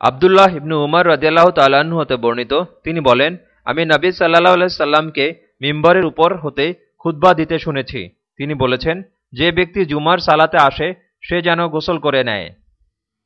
আবদুল্লাহ ইবনু উমর রদিয়াল্লাহ তাল্লাহ্ন হতে বর্ণিত। তিনি বলেন, আমি নবী সাল্লাহ সাল্লামকে মিম্বরের উপর হতে খুদ্া দিতে শুনেছি। তিনি বলেছেন, যে ব্যক্তি জুমার সালাতে আসে, সে যেন গোসল করে নেয়।